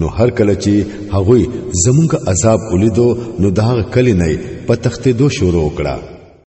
نو هر کله چې هغوی زمونږ عذاب ولیدو نو دا کلی نه په تختې دو شروع کړه